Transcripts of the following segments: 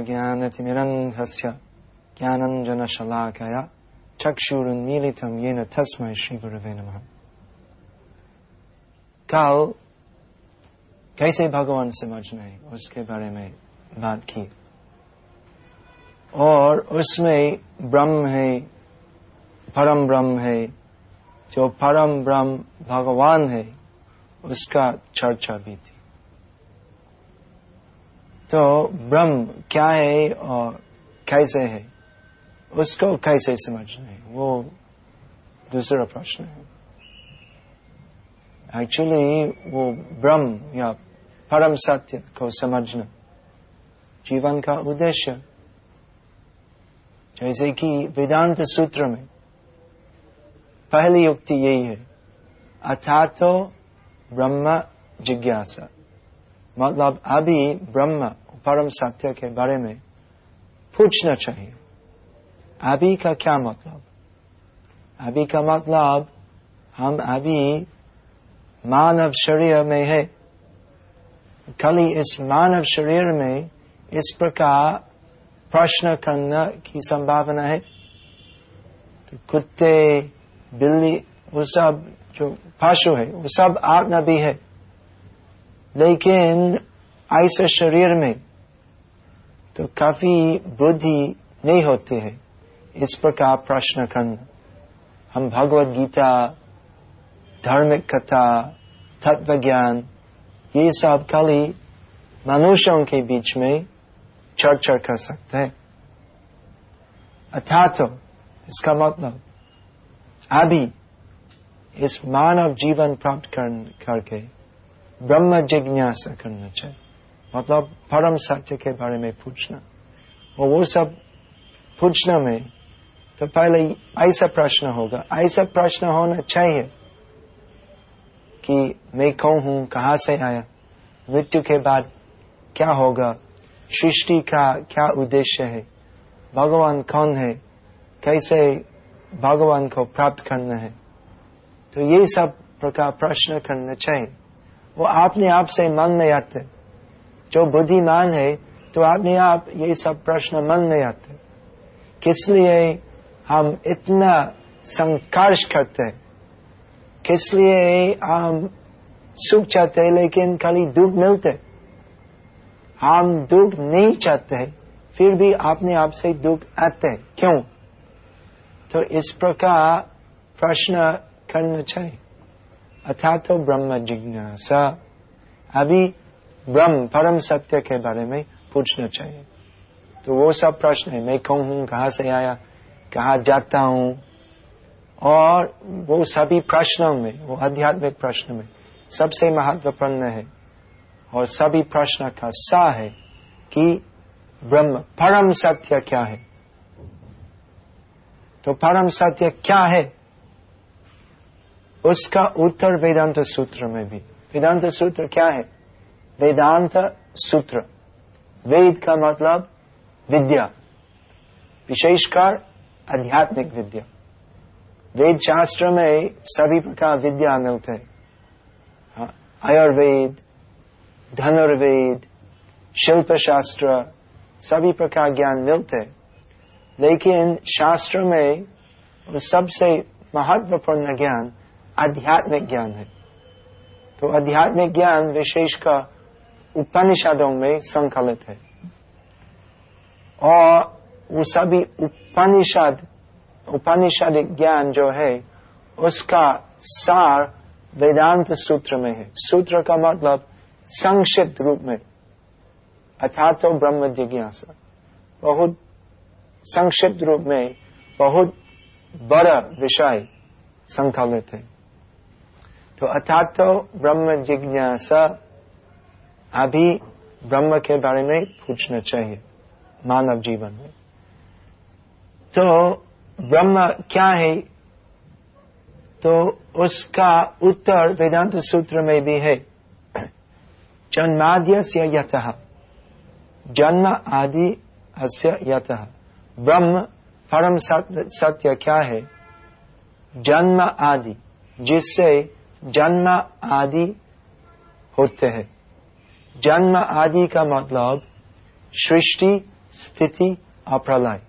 ज्ञानतिमिरन्धस्य ज्ञानञ्जनशलाकया चक्षुरुन्मीलितं येन तस्मै श्रीगुरवे नमः। कल, कैसे भगवान समझने उसके बारे में बात की। और उसमें ब्रह्म है, परम ब्रह्म है, जो परम ब्रह्म भगवान है, उसका चर्चा भी थी। तो ब्रह्म क्या है और कैसे है? उसको कैसे समझना है? वो दूसरा प्रश्न है। एक्चुअली वो ब्रह्म या परम सत्य को समझना जीवन का उद्देश्य। जैसे कि वेदांत सूत्र में पहली युक्ति यही है अर्थात ब्रह्म जिज्ञासा। मतलब अभी ब्रह्म परम सत्य के बारे में पूछना चाहिए। अभी का क्या मतलब? अभी का मतलब हम अभी मानव शरीर में है। खाली इस मानव शरीर में इस प्रकार प्रश्न करने की संभावना है। तो कुत्ते, बिल्ली, वो सब जो पशु है, वो सब आत्मा भी है। लेकिन ऐसे शरीर में तो काफ़ी बुद्धि नहीं होती है। इस प्रकार प्रश्न करना। हम भगवत गीता धार्मिक कथा तत्व ज्ञान ये सब खाली मनुष्यों के बीच में चर्चा कर सकते हैं। अर्थात तो इसका मतलब अभी इस मानव जीवन प्राप्त कर, करके ब्रह्म जिज्ञासा करना चाहिए। मतलब परम सत्य के बारे में पूछना। और वो सब पूछना में तो पहले ऐसा प्रश्न होगा। ऐसा प्रश्न होना चाहिए कि मैं कौन हूँ, कहा से आया, मृत्यु के बाद क्या होगा, सृष्टि का क्या उद्देश्य है, भगवान कौन है, कैसे भगवान को प्राप्त करना है। तो ये सब प्रकार प्रश्न करना चाहिए। वो अपने आप से मन में आते। जो बुद्धिमान है तो अपने आप ये सब प्रश्न मन में आते किस लिए हम इतना संघर्ष करते हैं? किस लिए हम सुख चाहते लेकिन खाली दुख मिलते हम दुख नहीं चाहते फिर भी अपने आप से दुख आते क्यों? तो इस प्रकार प्रश्न करना चाहिए। अर्थात तो ब्रह्म जिज्ञासा अभी ब्रह्म, परम सत्य के बारे में पूछना चाहिए। तो वो सब प्रश्न है, मैं कौन हूँ, कहाँ से आया, कहा जाता हूँ? और वो सभी प्रश्नों में, वो आध्यात्मिक प्रश्न में सबसे महत्वपूर्ण है, और सभी प्रश्न का सा है कि ब्रह्म, परम सत्य क्या है? तो परम सत्य क्या है? उसका उत्तर वेदांत सूत्र में भी। वेदांत सूत्र क्या है? वेदांत सूत्र। वेद का मतलब विद्या। विशेषकर आध्यात्मिक विद्या। वेद शास्त्र में सभी प्रकार विद्या मिलते हैं। हाँ, आयुर्वेद धनुर्वेद शिल्प शास्त्र सभी प्रकार ज्ञान मिलते लेकिन शास्त्र में सबसे महत्वपूर्ण ज्ञान आध्यात्मिक ज्ञान है। तो आध्यात्मिक ज्ञान विशेष का उपनिषदों में संकलित है। और वो सभी उपनिषद, उपनिषदिक ज्ञान जो है, उसका सार वेदांत सूत्र में है। सूत्र का मतलब संक्षिप्त रूप में। अर्थात तो ब्रह्म जिज्ञासा। बहुत संक्षिप्त रूप में बहुत बड़ा विषय संकलित है। तो अर्थात तो ब्रह्म जिज्ञासा अभी ब्रह्म के बारे में पूछना चाहिए, मानव जीवन में। तो ब्रह्म क्या है? तो उसका उत्तर वेदांत सूत्र में भी है। जन्माद्य से यथ जन्म आदि अस्य यथ ब्रह्म परम सत्य क्या है? जन्म आदि, जिससे जन्म आदि होते हैं। जन्म आदि का मतलब सृष्टि, स्थिति और प्रलय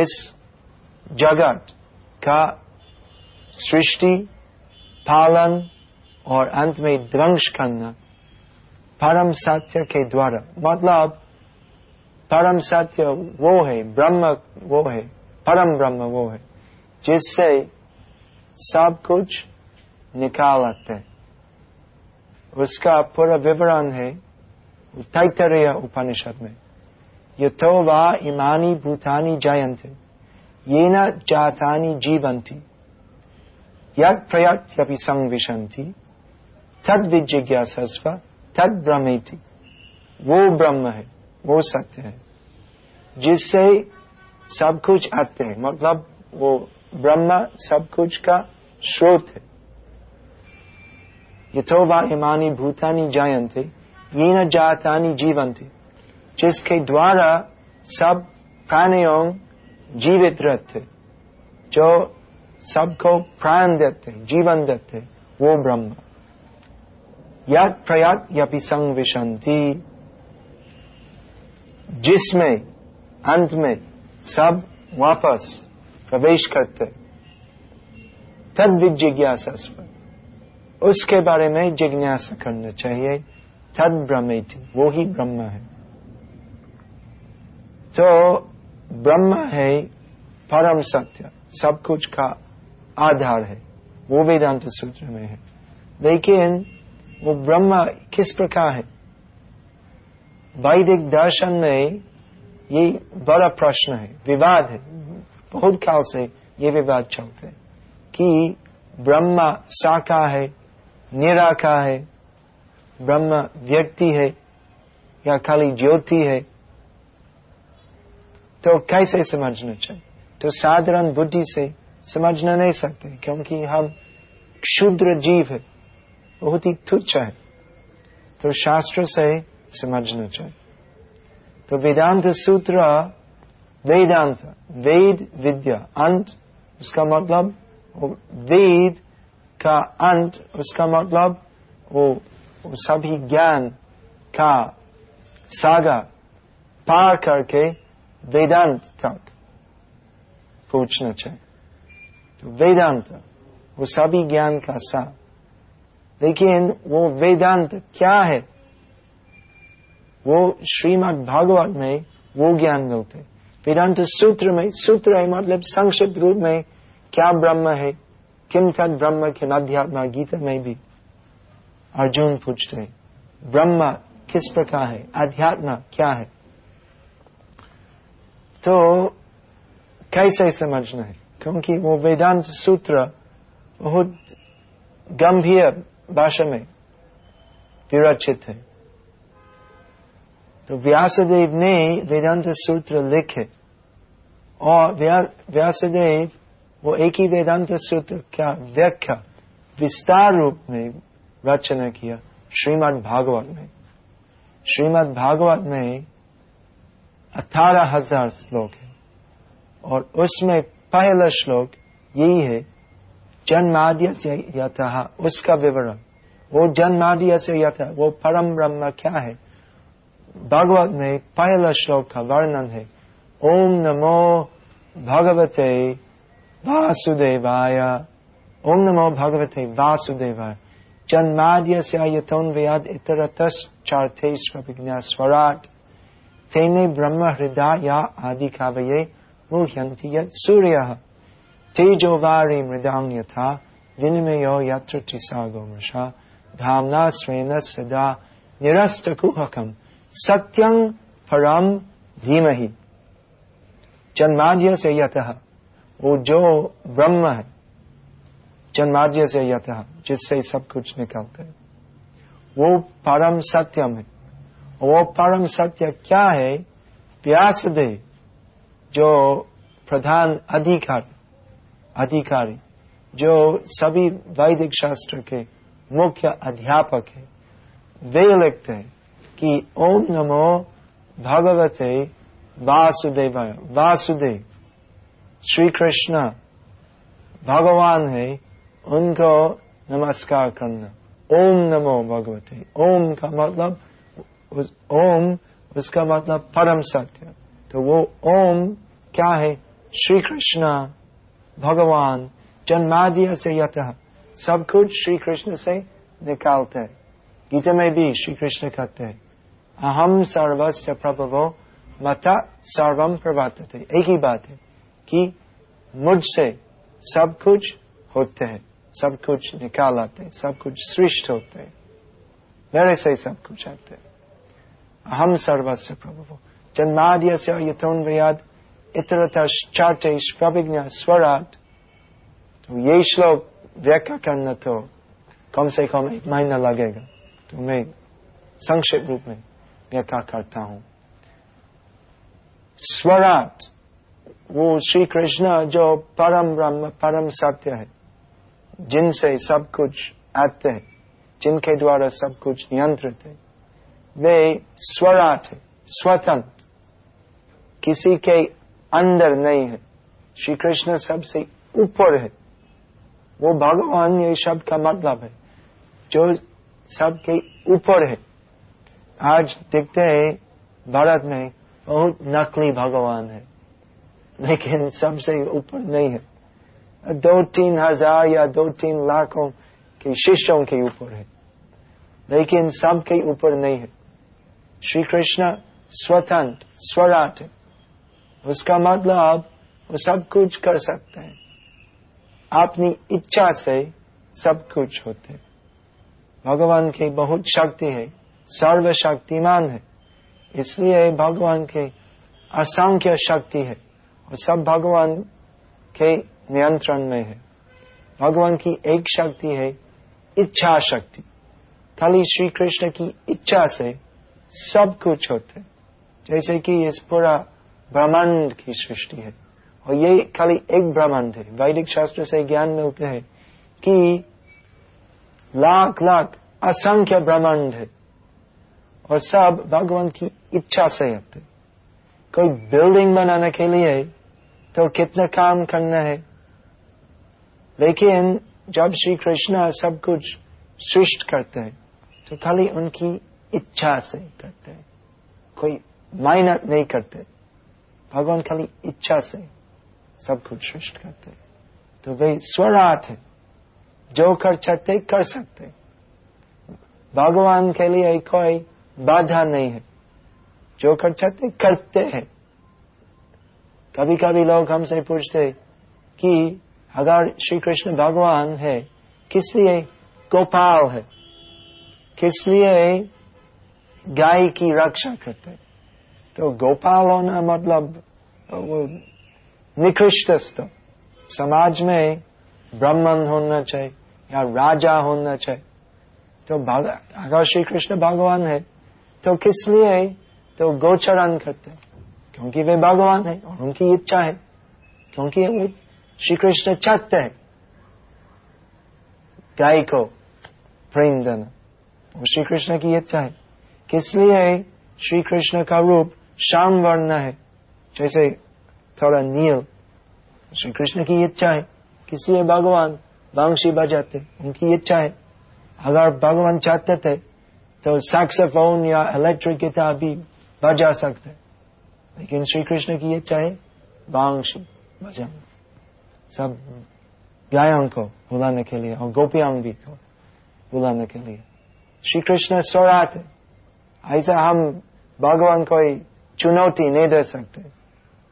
इस जगत का सृष्टि, पालन और अंत में ध्वंस करना परम सत्य के द्वारा। मतलब परम सत्य वो है, ब्रह्म वो है, परम ब्रह्म वो है, जिससे सब कुछ निकाल आते उसका पूरा विवरण है तैतरीय उपनिषद में यथो वा इमानी भूतानी जयंते ये न जातानी जीवंती यद प्रयत्यपि संविशंति तद विजिज्ञासस्व तद ब्रह्मेति वो ब्रह्म है वो सत्य है जिससे सब कुछ आते हैं मतलब वो ब्रह्म सब कुछ का स्रोत है यथो वा इमानी भूतानी जायंते ये न जातानी जीवंती जिसके द्वारा सब प्राणियों जीवित रहते, जो सबको प्राण देते, जीवन देते, वो ब्रह्म। यद प्रयात यपि संविशंति, जिसमें अंत में सब वापस प्रवेश करते। तद विजिज्ञासस्व उसके बारे में जिज्ञासा करना चाहिए। तद ब्रह्मेति वो ही ब्रह्म है। तो ब्रह्म है, परम सत्य, सब कुछ का आधार है, वो वेदांत सूत्र में है। लेकिन वो ब्रह्म किस प्रकार है? वैदिक दर्शन में ये बड़ा प्रश्न है, विवाद है। बहुत काल से ये विवाद चलते कि ब्रह्म साका है निराका है ब्रह्म व्यक्ति है या खाली ज्योति है तो कैसे समझना चाहिए? तो साधारण बुद्धि से समझना नहीं सकते क्योंकि हम क्षुद्र जीव है बहुत ही तुच्छ है। तो शास्त्र से समझना चाहिए। तो वेदांत सूत्र वेदांत वेद विद्या अंत उसका मतलब वेद का अंत उसका मतलब वो, वो सभी ज्ञान का सागा पार करके वेदांत तक पूछना चाहिए। तो वेदांत, वो सभी ज्ञान का सा। लेकिन वो वेदांत क्या है? वो श्रीमद भागवत में वो ज्ञान मिलते वेदांत सूत्र में, सूत्र है मतलब संक्षिप्त रूप में क्या ब्रह्म है, किम तद ब्रह्म के अध्यात्मा गीता में भी। अर्जुन पूछते हैं, ब्रह्म किस प्रकार है? अध्यात्म क्या है? तो कैसे समझना है? क्योंकि वो वेदांत सूत्र बहुत गंभीर भाषा में विरचित है। तो व्यासदेव ने वेदांत सूत्र लिखे और व्यासदेव वो एक ही वेदांत सूत्र क्या व्याख्या विस्तार रूप में रचना किया। श्रीमद् भागवत में। श्रीमद् भागवत में अठारह हज़ार श्लोक है। और उसमें पहला श्लोक यही है जन्माद्य से यथ उसका विवरण, वो जन्माद्य से यथ वो परम ब्रह्म क्या है? भागवत में पहला श्लोक का वर्णन है, ओम नमो भगवते वासुदेवाय। ओम नमो भगवते वासुदेवाय। यथोन वेद इतरतश्चार्थे स्वराट तेने ब्रह्म हृदय या आदि काव्ये मुह्यंति यत् सूर्य तेजो वारी मृदांग यथा विनिमयो यत्र त्रिसागो मृषा धामना स्वेन सदा निरस्त कुहकम सत्यं परम धीमहि जन्माद्य से यत वो जो ब्रह्म है जन्माद्य से यत जिससे सब कुछ निकलते है। वो परम सत्यम है वो परम सत्य क्या है? व्यास दे, जो प्रधान अधिकारी अधिकारी, जो सभी वैदिक शास्त्र के मुख्य अध्यापक है। वे लिखते हैं कि ओम नमो भगवते वासुदेव वासुदेव, श्री कृष्ण, भगवान है उनको नमस्कार करना। ओम नमो भगवते। ओम का मतलब उस, ओम, उसका मतलब परम सत्य। तो वो ओम क्या है? श्री कृष्ण भगवान, जन्माद्य से यथ। सब कुछ श्री कृष्ण से निकालते हैं। गीता में भी श्री कृष्ण कहते हैं, अहम सर्वस्व प्रभवो, मता सर्वम प्रभात एक ही बात है कि मुझसे सब कुछ होते हैं। सब कुछ निकाल आते सब कुछ सृष्ट होते मेरे से सब कुछ आते हम सर्वस्व प्रभु जन्माद्य से यथोन व्याद इतरतश्चाटे प्रभिज्ञ स्वराट तो ये श्लोक व्याख्या करना तो कम से कम एक महीना लगेगा। तो मैं संक्षिप्त रूप में व्याख्या करता हूँ। स्वराट वो श्री कृष्ण जो परम ब्रह्म, परम सत्य है। जिनसे सब कुछ आते हैं, जिनके द्वारा सब कुछ नियंत्रित है, वे स्वराट है, स्वतंत्र। किसी के अंदर नहीं है। श्री कृष्ण सबसे ऊपर है। वो भगवान ये शब्द का मतलब है, जो सबके ऊपर है। आज देखते हैं, भारत में बहुत नकली भगवान है, लेकिन सबसे ऊपर नहीं है। दो तीन हज़ार या दो तीन लाखों के शिष्यों के ऊपर है। लेकिन सबके ऊपर नहीं है। श्री कृष्ण स्वतंत्र स्वराट है। उसका मतलब वो सब कुछ कर सकते हैं। अपनी इच्छा से सब कुछ होते हैं। भगवान की बहुत शक्ति है, सर्वशक्तिमान है। इसलिए भगवान के असंख्य शक्ति है। और सब भगवान के नियंत्रण में है। भगवान की एक शक्ति है, इच्छा शक्ति। खाली श्री कृष्ण की इच्छा से सब कुछ होते जैसे कि इस पूरा ब्रह्मांड की सृष्टि है। और ये खाली एक ब्रह्मांड है। वैदिक शास्त्र से ज्ञान मिलते हैं कि लाख लाख असंख्य ब्रह्मांड है। और सब भगवान की इच्छा से होते कोई बिल्डिंग बनाने के लिए तो कितना काम करना है? लेकिन जब श्री कृष्ण सब कुछ सृष्ट करते हैं तो खाली उनकी इच्छा से करते हैं। कोई मेहनत नहीं करते। भगवान खाली इच्छा से सब कुछ सृष्ट करते तो वे स्वराट है। जो कर चाहते कर सकते भगवान के लिए कोई बाधा नहीं है। जो कर चाहते करते हैं। कभी कभी लोग हमसे पूछते कि अगर श्री कृष्ण भगवान है, किस लिए गोपाल है? किस लिए गाय की रक्षा करते तो गोपाल होना मतलब वो निकृष्ट समाज में ब्राह्मण होना चाहिए या राजा होना चाहिए। तो अगर श्री कृष्ण भगवान है तो किस लिए तो गोचरण करते क्योंकि वे भगवान है और उनकी इच्छा है। क्योंकि वो श्री कृष्ण चाहते हैं गाय को प्रेम देना। वो श्री कृष्ण की इच्छा है। किस लिए श्री कृष्ण का रूप श्याम वर्ण है। जैसे थोड़ा नील। श्री कृष्ण की इच्छा है। किस भगवान बांशी बजाते? उनकी इच्छा है। अगर भगवान चाहते थे तो सैक्सोफोन या इलेक्ट्रिक गिटार भी बजा सकते। लेकिन श्री कृष्ण की इच्छा है बांशी बजा सब गायों को बुलाने के लिए और गोपियाँ भी को बुलाने के लिए। श्री कृष्ण स्वराट ऐसा हम भगवान कोई चुनौती नहीं दे सकते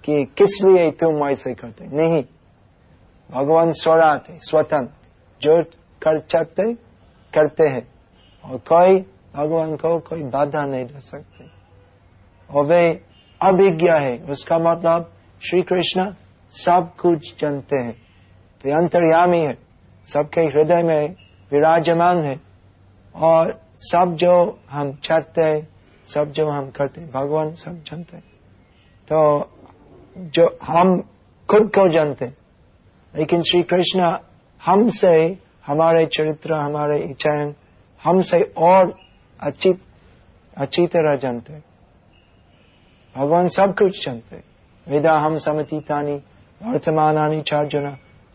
कि किस लिए तुम ऐसे करते। नहीं। भगवान स्वराट है स्वतंत्र जो कर चाहते करते हैं और कोई भगवान को कोई बाधा नहीं दे सकते। और वे अभिज्ञ है। उसका मतलब श्री कृष्ण सब कुछ जानते हैं। वे अंतर्यामी है। सबके हृदय में विराजमान है। और सब जो हम चाहते हैं, सब जो हम करते हैं, भगवान सब जानते हैं। तो जो हम खुद को जानते हैं। लेकिन श्री कृष्ण हमसे हमारे चरित्र, हमारे इच्छाएँ हमसे और अच्छी अच्छी तरह जानते भगवान सब कुछ जानते वेदा हम समतीतानी वर्तमानानी चार्जुना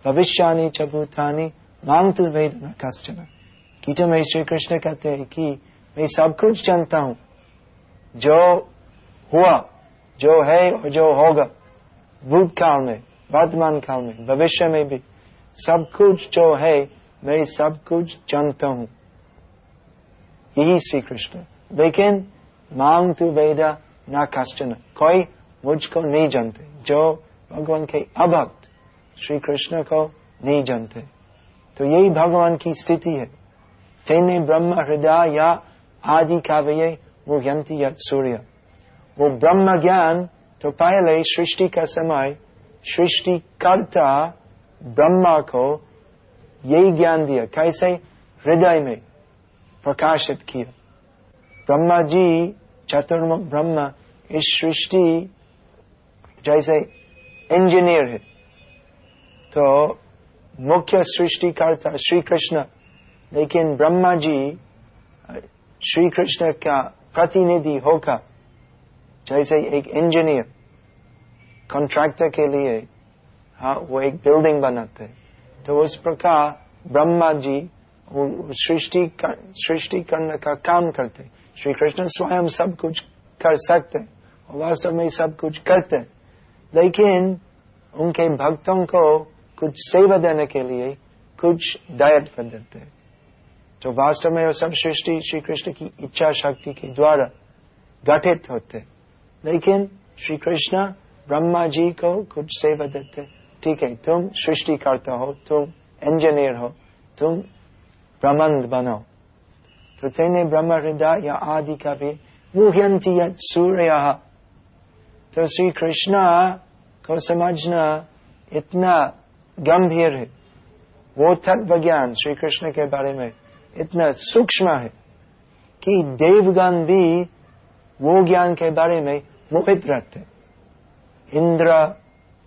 भविष्यानी च भूतानी मांग वेद न कश्चना। गीता श्री कृष्ण कहते हैं कि मैं सब कुछ जानता हूँ। जो हुआ, जो है और जो होगा भूतकाल में, वर्तमान काल में, भविष्य में भी, सब कुछ जो है, मैं सब कुछ जानता हूँ। यही श्री कृष्ण लेकिन मांग तू वेदा न कष्टन कोई मुझको नहीं जानते। जो भगवान के अभक्त श्री कृष्ण को नहीं जानते। तो यही भगवान की स्थिति है। तेने ब्रह्म हृदय या आदि काव्य, वो यंती सूर्य। वो ब्रह्म ज्ञान तो पहले सृष्टि का समय, सृष्टि करता ब्रह्मा को यही ज्ञान दिया। कैसे? हृदय में प्रकाशित किया। ब्रह्मा जी चतुर्मुख ब्रह्मा, इस सृष्टि, जैसे इंजीनियर है। तो मुख्य सृष्टिकर्ता श्री कृष्ण लेकिन ब्रह्मा जी श्री कृष्ण का प्रतिनिधि होगा। जैसे एक इंजीनियर कॉन्ट्रैक्टर के लिए हाँ वो एक बिल्डिंग बनाते हैं। तो उस प्रकार ब्रह्मा जी सृष्टि सृष्टि करने का काम करते श्री कृष्ण स्वयं सब कुछ कर सकते वास्तव में सब कुछ करते लेकिन उनके भक्तों को कुछ सेवा देने के लिए कुछ डायट कर देते हैं। तो वास्तव में वो सब सृष्टि श्री कृष्ण की इच्छा शक्ति के द्वारा गठित होते। लेकिन श्री कृष्ण ब्रह्मा जी को कुछ सेवा देते। ठीक है, तुम सृष्टि करता हो, तुम इंजीनियर हो, तुम ब्रह्मांड बनो। तो तेने ब्रह्म हृदय या आदि का भी मुह्यंती सूर्य। तो श्री कृष्ण को समझना इतना गंभीर है। वो तत्व ज्ञान श्री कृष्ण के बारे में इतना सूक्ष्म है कि देवगण भी वो ज्ञान के बारे में मोहित रहते इंद्र,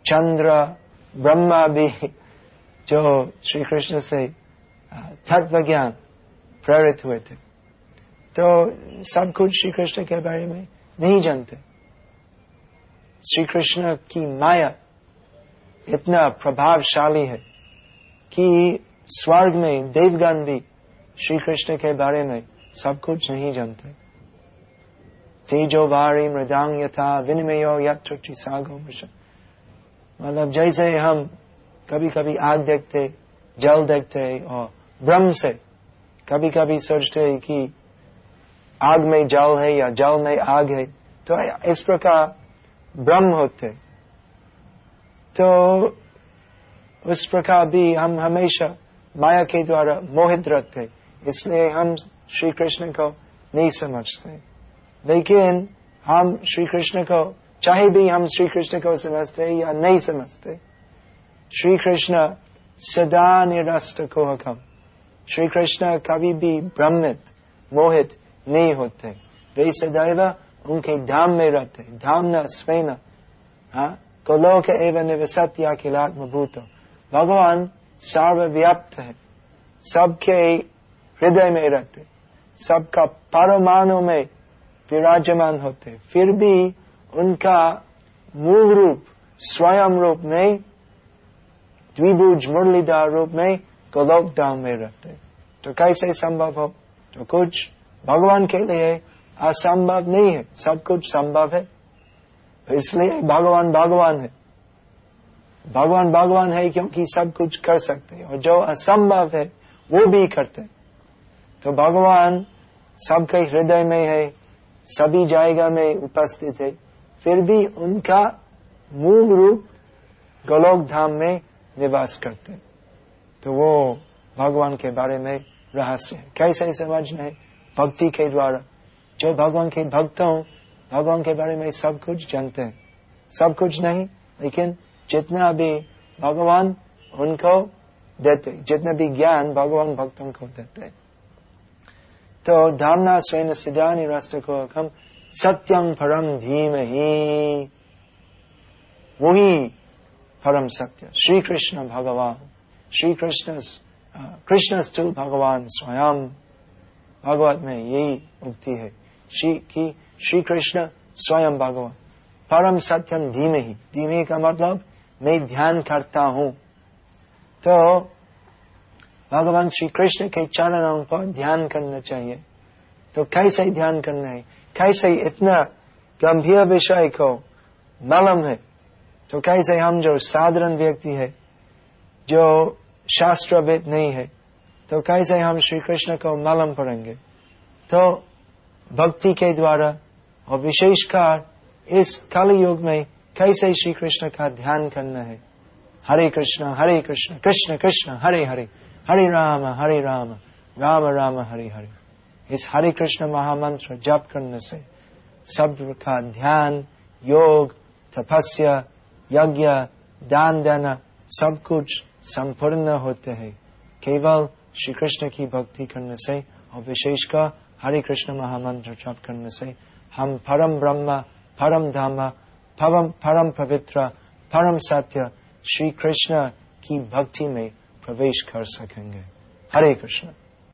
चंद्र, ब्रह्मा भी जो श्री कृष्ण से तत्व ज्ञान प्रेरित हुए थे। तो सब कुछ श्री कृष्ण के बारे में नहीं जानते। श्री कृष्ण की माया इतना प्रभावशाली है कि स्वर्ग में देवगण भी श्री कृष्ण के बारे में सब कुछ नहीं जानते। तेजो भारी मृदांग यथा विनिमयो यत्र सागो मतलब जैसे हम कभी कभी आग देखते, जल देखते और ब्रह्म से कभी कभी सोचते कि आग में जल है या जल में आग है तो इस प्रकार ब्रह्म होते तो उस प्रकार भी हम हमेशा माया के द्वारा मोहित रखते इसलिए हम श्री कृष्ण को नहीं समझते। लेकिन हम श्री कृष्ण को, चाहे भी हम श्री कृष्ण को समझते या नहीं समझते श्री कृष्ण सदा निरस्त को हम श्री कृष्ण कभी भी भ्रमित मोहित नहीं होते। वे सदैव उनके धाम में रहते धाम न स्वेन। कोलोक एवं निवसत या किलात्मभूत भगवान सर्वव्याप्त है। सबके हृदय में रहते सबका परमाणु में विराजमान होते फिर भी उनका मूल रूप, स्वयं रूप में द्विभुज मुरलीदार रूप में गोलोक धाम में रहते तो कैसे संभव हो? तो कुछ भगवान के लिए असंभव नहीं है। सब कुछ संभव है। इसलिए भगवान भगवान है। भगवान भगवान है क्योंकि सब कुछ कर सकते हैं। और जो असंभव है, वो भी करते हैं। तो भगवान सबके हृदय में है, सभी जायगा में उपस्थित है। फिर भी उनका मूल रूप गोलोक धाम में निवास करते हैं। तो वो भगवान के बारे में रहस्य है। कैसे समझना है? भक्ति के द्वारा। जो भगवान के भक्त हो, भगवान के बारे में सब कुछ जानते हैं। सब कुछ नहीं, लेकिन जितना भी भगवान उनको देते, जितना भी ज्ञान भगवान भक्तों को देते तो धामना स्वयं सिद्धानी राष्ट्र को हम सत्यम परम धीम ही, वही परम सत्य। श्री कृष्ण भगवान श्री कृष्ण कृष्ण भगवान स्वयं। भगवत में यही उक्ति है। श्री, की श्री कृष्ण स्वयं भगवान। परम सत्यम धीमे ही धीमे का मतलब मैं ध्यान करता हूँ। तो भगवान श्री कृष्ण के चरणों पर ध्यान करना चाहिए। तो कैसे ध्यान करना है? कैसे इतना गंभीर विषय को मलम है? तो कैसे हम जो साधारण व्यक्ति है, जो शास्त्रविद नहीं है तो कैसे हम श्री कृष्ण को मलम पढ़ेंगे? तो भक्ति के द्वारा और विशेषकर इस कल युग में कैसे श्री कृष्ण का ध्यान करना है। हरे कृष्ण हरे कृष्ण कृष्ण कृष्ण, हरे हरे हरे राम हरे राम राम राम, हरे हरे। इस हरे कृष्ण महामंत्र जप करने से सब का ध्यान, योग, तपस्या, यज्ञ, दान, देना, सब कुछ संपूर्ण होते हैं। केवल श्री कृष्ण की भक्ति करने से और विशेषकर हरे कृष्ण महामंत्र जप करने से हम परम ब्रह्म परम धाम परम परम पवित्र परम सत्य श्री कृष्ण की भक्ति में प्रवेश कर सकेंगे हरे कृष्ण